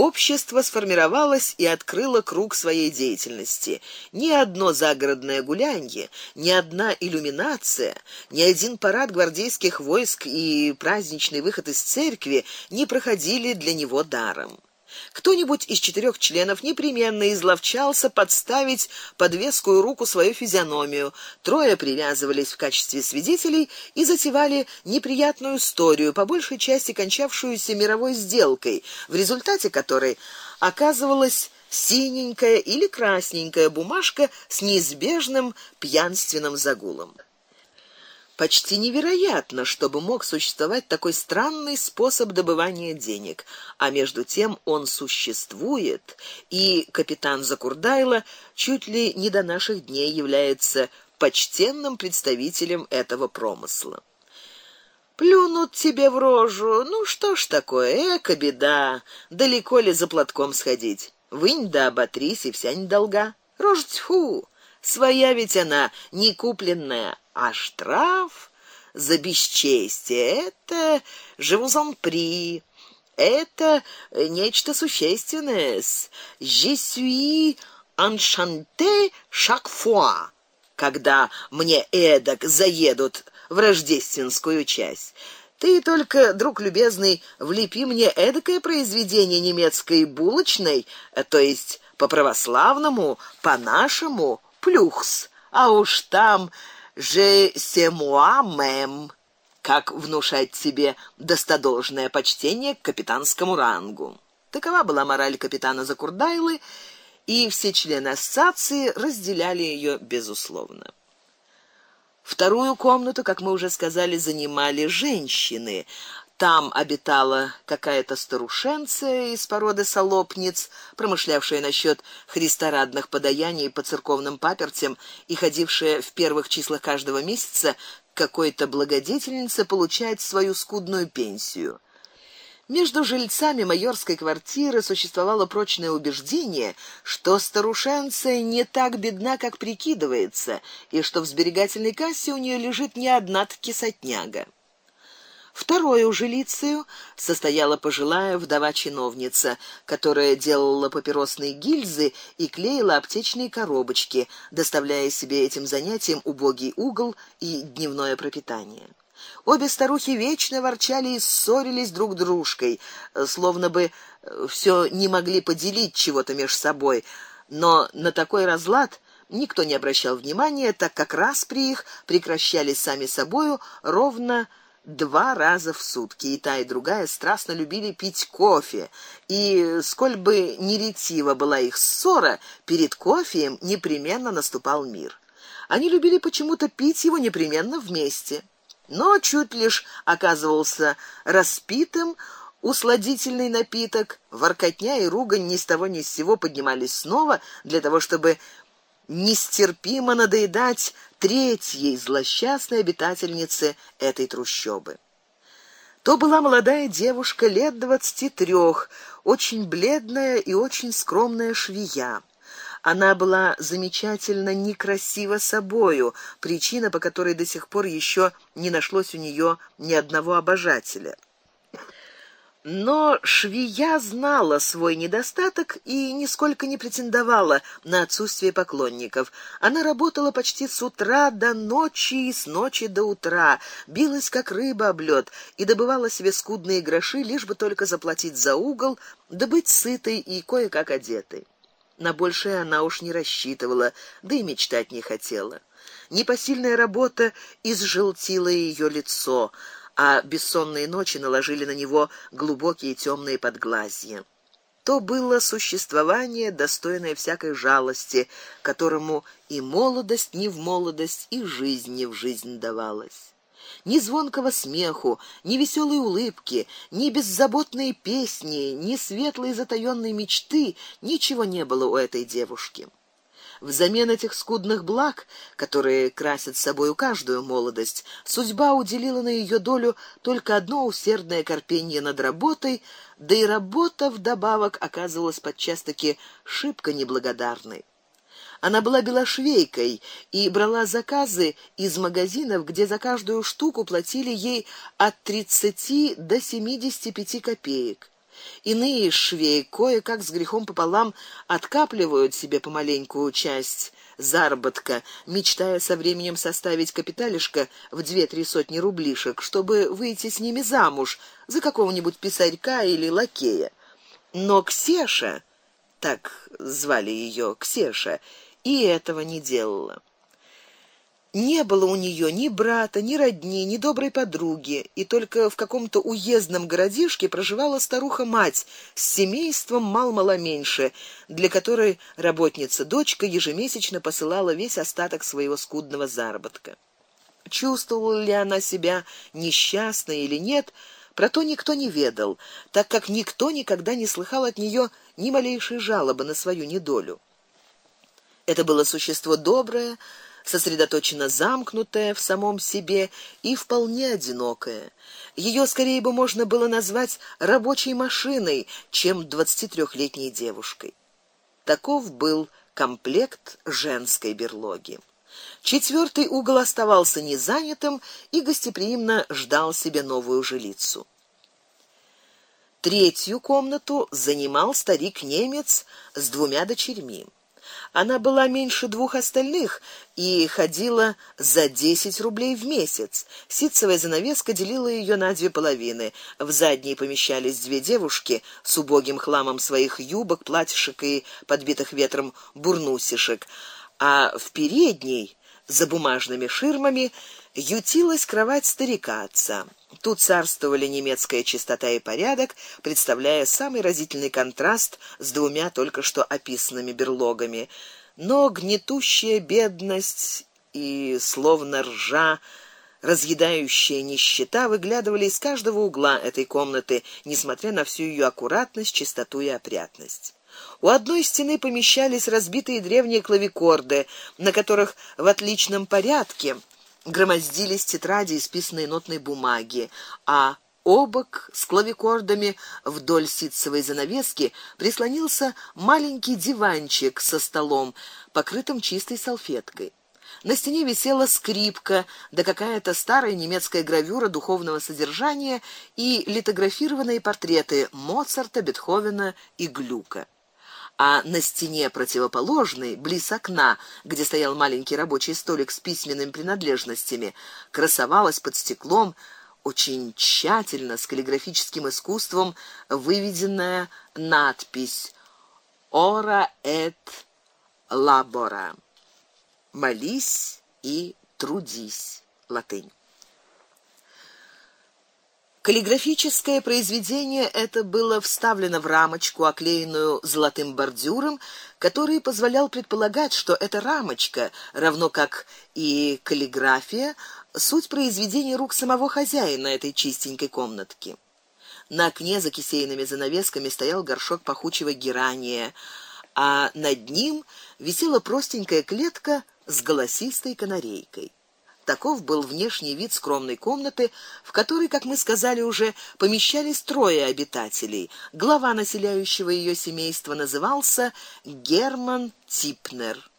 общество сформировалось и открыло круг своей деятельности. Ни одно загородное гулянье, ни одна иллюминация, ни один парад гвардейских войск и праздничный выход из церкви не проходили для него даром. Кто-нибудь из четырех членов непременно изловчался подставить под вескую руку свою физиономию. Трое привязывались в качестве свидетелей и затевали неприятную историю, по большей части кончавшуюся мировой сделкой, в результате которой оказывалась синенькая или красненькая бумажка с неизбежным пьянственным загулом. Почти невероятно, чтобы мог существовать такой странный способ добывания денег, а между тем он существует, и капитан Закурдайло чуть ли не до наших дней является почтенным представителем этого промысла. Плюнут тебе в рожу. Ну что ж такое, эка беда. Далеко ли за платком сходить? Вынь да оботрись и вся недолга. Рожь тьфу. Своя ведь она, не купленная, а штраф за бесчестие это живузон-при. Это нечто существенное. Je suis enchanté chaque fois, когда мне эдак заедут в рождественскую часть. Ты только, друг любезный, влепи мне эдакое произведение немецкой булочной, то есть по православному, по нашему плюхс, а уж там же семуа мэм, как внушать себе достодолжное почтение к капитанскому рангу. Такова была мораль капитана Закурдайлы, и все члены ассоциации разделяли ее безусловно. Вторую комнату, как мы уже сказали, занимали женщины. Там обитала какая-то старушенция из породы солопниц, промышлявшая насчет христорадных подаяний по церковным папертям и ходившая в первых числах каждого месяца к какой-то благодетельнице получать свою скудную пенсию. Между жильцами майорской квартиры существовало прочное убеждение, что старушенция не так бедна, как прикидывается, и что в сберегательной кассе у нее лежит не одна таки сотняга. Второй жилицею состояла пожилая вдова-чиновница, которая делала папиросные гильзы и клеила аптечные коробочки, доставляя себе этим занятием убогий угол и дневное пропитание. Обе старухи вечно ворчали и ссорились друг дружкой, словно бы э, все не могли поделить чего-то меж собой, но на такой разлад никто не обращал внимания, так как раз при их прекращались сами собою ровно два раза в сутки, и та и другая страстно любили пить кофе, и сколь бы ни ретива была их ссора, перед кофеем непременно наступал мир. Они любили почему-то пить его непременно вместе. Но чуть лишь оказывался распитым усладительный напиток, воркотня и ругань ни с того ни с сего поднимались снова для того, чтобы нестерпимо надоедать третьей злосчастной обитательнице этой трущобы. То была молодая девушка лет двадцати трех, очень бледная и очень скромная швея. Она была замечательно некрасива собою, причина, по которой до сих пор еще не нашлось у нее ни одного обожателя. Но швея знала свой недостаток и нисколько не претендовала на отсутствие поклонников. Она работала почти с утра до ночи и с ночи до утра, билась как рыба об лёд и добывала себе скудные гроши, лишь бы только заплатить за угол, да быть сытой и кое-как одетой. На большее она уж не рассчитывала, да и мечтать не хотела. Непосильная работа изжелтила ее лицо а бессонные ночи наложили на него глубокие темные подглазья. То было существование, достойное всякой жалости, которому и молодость не в молодость, и жизнь не в жизнь давалась. Ни звонкого смеху, ни веселой улыбки, ни беззаботной песни, ни светлой затаённой мечты, ничего не было у этой девушки. Взамен этих скудных благ, которые красят собою каждую молодость, судьба уделила на ее долю только одно усердное корпение над работой, да и работа вдобавок оказывалась подчас таки шибко неблагодарной. Она была белошвейкой и брала заказы из магазинов, где за каждую штуку платили ей от 30 до 75 копеек. Иные швеи кое-как с грехом пополам откапливают себе помаленькую часть заработка, мечтая со временем составить капиталишко в две-три сотни рублишек, чтобы выйти с ними замуж за какого-нибудь писарька или лакея. Но Ксеша, так звали ее Ксеша, и этого не делала. Не было у нее ни брата, ни родни, ни доброй подруги, и только в каком-то уездном городишке проживала старуха-мать с семейством мал-мало меньше, для которой работница-дочка ежемесячно посылала весь остаток своего скудного заработка. Чувствовала ли она себя несчастной или нет, про то никто не ведал, так как никто никогда не слыхал от нее ни малейшей жалобы на свою недолю. Это было существо доброе, сосредоточенно замкнутая в самом себе и вполне одинокая. Ее скорее бы можно было назвать рабочей машиной, чем двадцатитрёхлетней девушкой. Таков был комплект женской берлоги. Четвертый угол оставался незанятым и гостеприимно ждал себе новую жилицу. Третью комнату занимал старик немец с двумя дочерьми. Она была меньше двух остальных и ходила за 10 рублей в месяц. Ситцевая занавеска делила ее на две половины. В задней помещались две девушки с убогим хламом своих юбок, платьишек и подбитых ветром бурнусишек, а в передней за бумажными ширмами ютилась кровать старика отца. Тут царствовали немецкая чистота и порядок, представляя самый разительный контраст с двумя только что описанными берлогами. Но гнетущая бедность и словно ржа разъедающая нищета выглядывали из каждого угла этой комнаты, несмотря на всю ее аккуратность, чистоту и опрятность. У одной стены помещались разбитые древние клавикорды, на которых в отличном порядке громоздились тетради, исписанные нотной бумаги, а обок с клавикордами вдоль ситцевой занавески прислонился маленький диванчик со столом, покрытым чистой салфеткой. На стене висела скрипка, да какая-то старая немецкая гравюра духовного содержания и литографированные портреты Моцарта, Бетховена и Глюка а на стене противоположной, близ окна, где стоял маленький рабочий столик с письменными принадлежностями, красовалась под стеклом очень тщательно с каллиграфическим искусством выведенная надпись Ora et labora. Молись и трудись. Латынь. Каллиграфическое произведение это было вставлено в рамочку, оклеенную золотым бордюром, который позволял предполагать, что эта рамочка, равно как и каллиграфия, суть произведения рук самого хозяина этой чистенькой комнатки. На окне за кисейными занавесками стоял горшок пахучего герания, а над ним висела простенькая клетка с голосистой канарейкой. Таков был внешний вид скромной комнаты, в которой, как мы сказали уже, помещались трое обитателей. Глава населяющего ее семейства назывался Герман Типнер.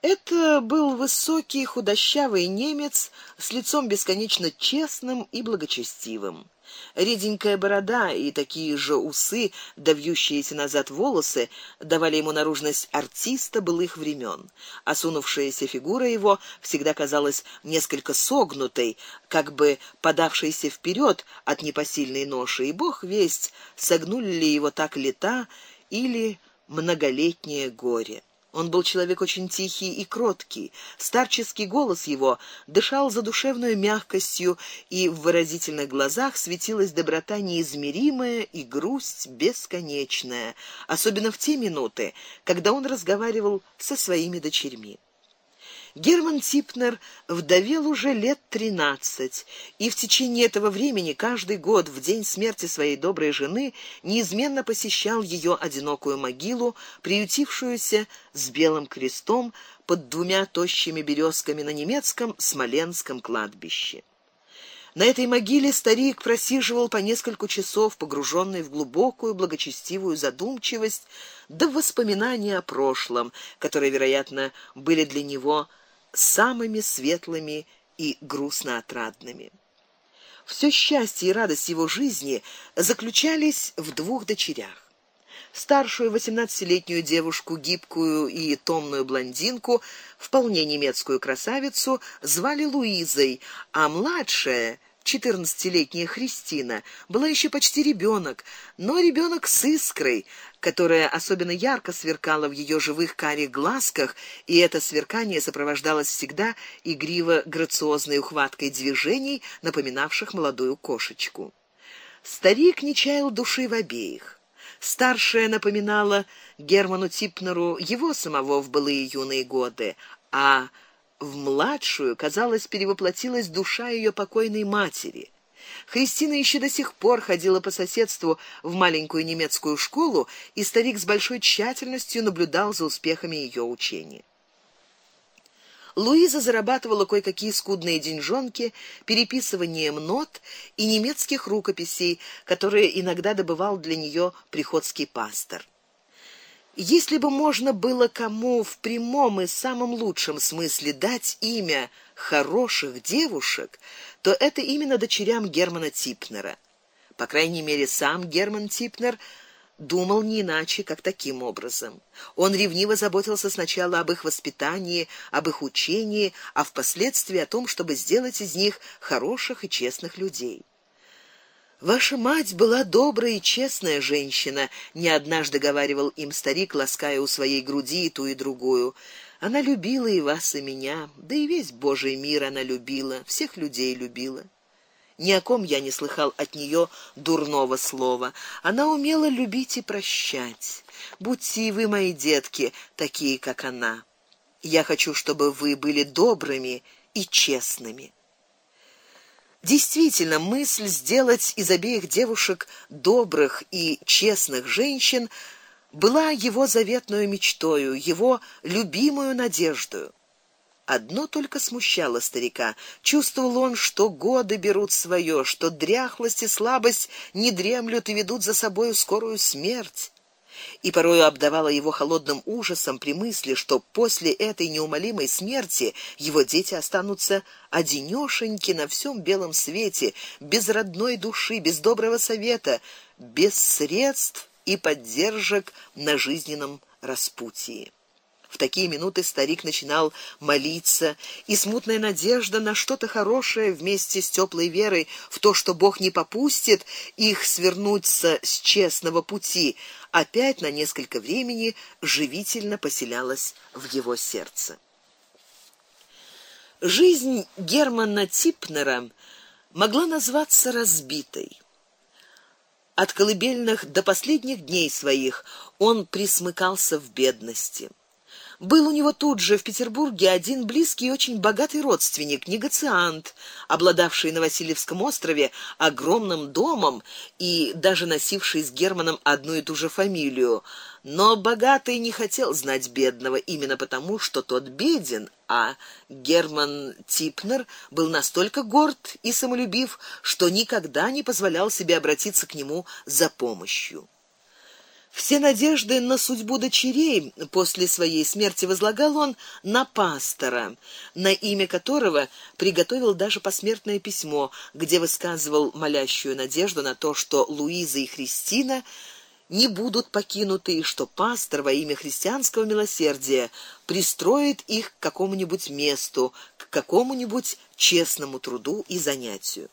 Это был высокий, худощавый немец с лицом бесконечно честным и благочестивым. Реденькая борода и такие же усы, давьющиеся назад волосы, давали ему наружность артиста былых времен. Осунувшаяся фигура его всегда казалась несколько согнутой, как бы подавшейся вперед от непосильной ноши, и бог весть, согнули ли его так лета или многолетнее горе. Он был человек очень тихий и кроткий. Старческий голос его дышал задушевной мягкостью, и в выразительных глазах светилась доброта неизмеримая и грусть бесконечная, особенно в те минуты, когда он разговаривал со своими дочерьми. Герман Типнер вдовел уже лет тринадцать, и в течение этого времени каждый год в день смерти своей доброй жены неизменно посещал ее одинокую могилу, приютившуюся с белым крестом под двумя тощими березками на немецком Смоленском кладбище. На этой могиле старик просиживал по несколько часов, погруженный в глубокую благочестивую задумчивость, да воспоминания о прошлом, которые, вероятно, были для него самыми светлыми и грустно отрадными. Все счастье и радость его жизни заключались в двух дочерях. Старшую восемнадцатилетнюю девушку, гибкую и томную блондинку, вполне немецкую красавицу, звали Луизой, а младшая четырнадцатилетняя Христина была еще почти ребенок, но ребенок с искрой, которая особенно ярко сверкала в ее живых карих глазках, и это сверкание сопровождалось всегда игриво грациозной ухваткой движений, напоминавших молодую кошечку. Старик не чаял души в обеих. Старшая напоминала Герману Типнеру его самого в былые юные годы, а в младшую, казалось, перевоплотилась душа ее покойной матери. Христина еще до сих пор ходила по соседству в маленькую немецкую школу, и старик с большой тщательностью наблюдал за успехами ее учения. Луиза зарабатывала кое-какие скудные деньжонки переписыванием нот и немецких рукописей, которые иногда добывал для нее приходский пастор. Если бы можно было кому в прямом и самом лучшем смысле дать имя хороших девушек, то это именно дочерям Германа Типнера. По крайней мере, сам Герман Типнер думал не иначе, как таким образом. Он ревниво заботился сначала об их воспитании, об их учении, а впоследствии о том, чтобы сделать из них хороших и честных людей. Ваша мать была добрая и честная женщина, не однажды говаривал им старик, лаская у своей груди и ту и другую. Она любила и вас, и меня, да и весь Божий мир она любила, всех людей любила. Ни о ком я не слыхал от нее дурного слова. Она умела любить и прощать. Будьте и вы, мои детки, такие, как она. Я хочу, чтобы вы были добрыми и честными. Действительно, мысль сделать из обеих девушек добрых и честных женщин была его заветной мечтой, его любимую надеждой. Одно только смущало старика. Чувствовал он, что годы берут свое, что дряхлость и слабость не дремлют и ведут за собой скорую смерть и порою обдавала его холодным ужасом при мысли, что после этой неумолимой смерти его дети останутся одинёшеньки на всем белом свете, без родной души, без доброго совета, без средств и поддержек на жизненном распутье. В такие минуты старик начинал молиться, и смутная надежда на что-то хорошее вместе с теплой верой в то, что Бог не попустит их свернуться с честного пути, опять на несколько времени живительно поселялась в его сердце. Жизнь Германа Типнера могла назваться разбитой. От колыбельных до последних дней своих он присмыкался в бедности. Был у него тут же в Петербурге один близкий и очень богатый родственник, негациант, обладавший на Васильевском острове огромным домом и даже носивший с Германом одну и ту же фамилию. Но богатый не хотел знать бедного именно потому, что тот беден, а Герман Типнер был настолько горд и самолюбив, что никогда не позволял себе обратиться к нему за помощью. Все надежды на судьбу дочерей после своей смерти возлагал он на пастора, на имя которого приготовил даже посмертное письмо, где высказывал молящую надежду на то, что Луиза и Христина не будут покинуты и что пастор во имя христианского милосердия пристроит их к какому-нибудь месту, к какому-нибудь честному труду и занятию.